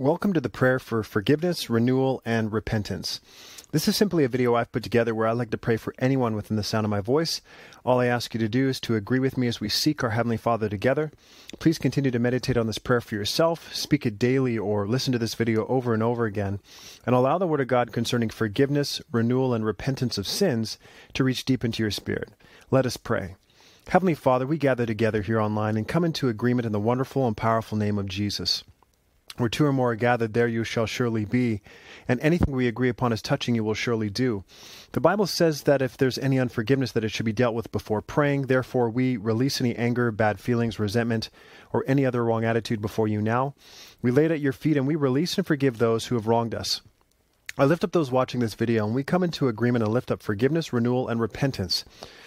Welcome to the prayer for forgiveness, renewal, and repentance. This is simply a video I've put together where I'd like to pray for anyone within the sound of my voice. All I ask you to do is to agree with me as we seek our Heavenly Father together. Please continue to meditate on this prayer for yourself, speak it daily, or listen to this video over and over again, and allow the Word of God concerning forgiveness, renewal, and repentance of sins to reach deep into your spirit. Let us pray. Heavenly Father, we gather together here online and come into agreement in the wonderful and powerful name of Jesus. Where two or more are gathered, there you shall surely be, and anything we agree upon as touching you will surely do. The Bible says that if there's any unforgiveness, that it should be dealt with before praying. Therefore, we release any anger, bad feelings, resentment, or any other wrong attitude before you now. We lay it at your feet, and we release and forgive those who have wronged us. I lift up those watching this video, and we come into agreement and lift up forgiveness, renewal, and repentance.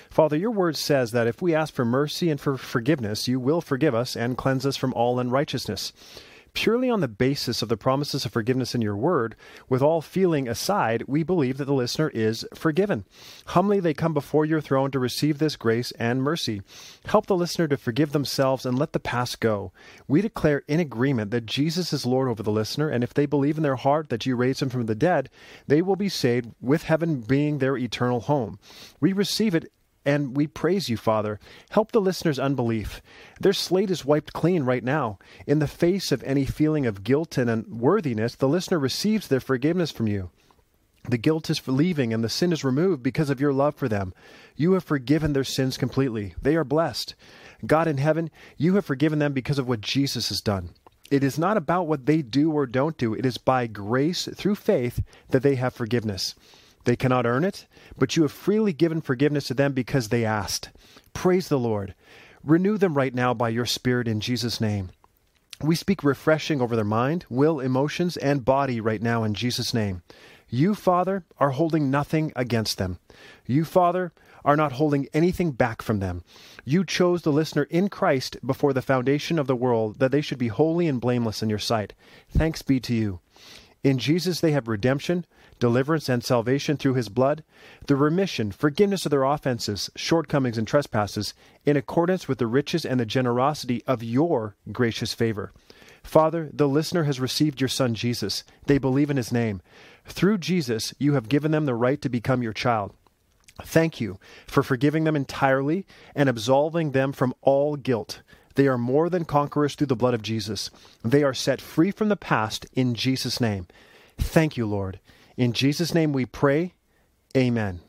Father, your word says that if we ask for mercy and for forgiveness, you will forgive us and cleanse us from all unrighteousness. Purely on the basis of the promises of forgiveness in your word, with all feeling aside, we believe that the listener is forgiven. Humbly they come before your throne to receive this grace and mercy. Help the listener to forgive themselves and let the past go. We declare in agreement that Jesus is Lord over the listener, and if they believe in their heart that you raised him from the dead, they will be saved, with heaven being their eternal home. We receive it and we praise you, Father. Help the listener's unbelief. Their slate is wiped clean right now. In the face of any feeling of guilt and unworthiness, the listener receives their forgiveness from you. The guilt is for leaving and the sin is removed because of your love for them. You have forgiven their sins completely. They are blessed. God in heaven, you have forgiven them because of what Jesus has done. It is not about what they do or don't do. It is by grace through faith that they have forgiveness. They cannot earn it, but you have freely given forgiveness to them because they asked. Praise the Lord. Renew them right now by your Spirit in Jesus' name. We speak refreshing over their mind, will, emotions, and body right now in Jesus' name. You, Father, are holding nothing against them. You, Father, are not holding anything back from them. You chose the listener in Christ before the foundation of the world that they should be holy and blameless in your sight. Thanks be to you. In Jesus they have redemption, deliverance, and salvation through his blood, the remission, forgiveness of their offenses, shortcomings, and trespasses, in accordance with the riches and the generosity of your gracious favor. Father, the listener has received your Son Jesus. They believe in his name. Through Jesus, you have given them the right to become your child. Thank you for forgiving them entirely and absolving them from all guilt. They are more than conquerors through the blood of Jesus. They are set free from the past in Jesus' name. Thank you, Lord. In Jesus' name we pray. Amen.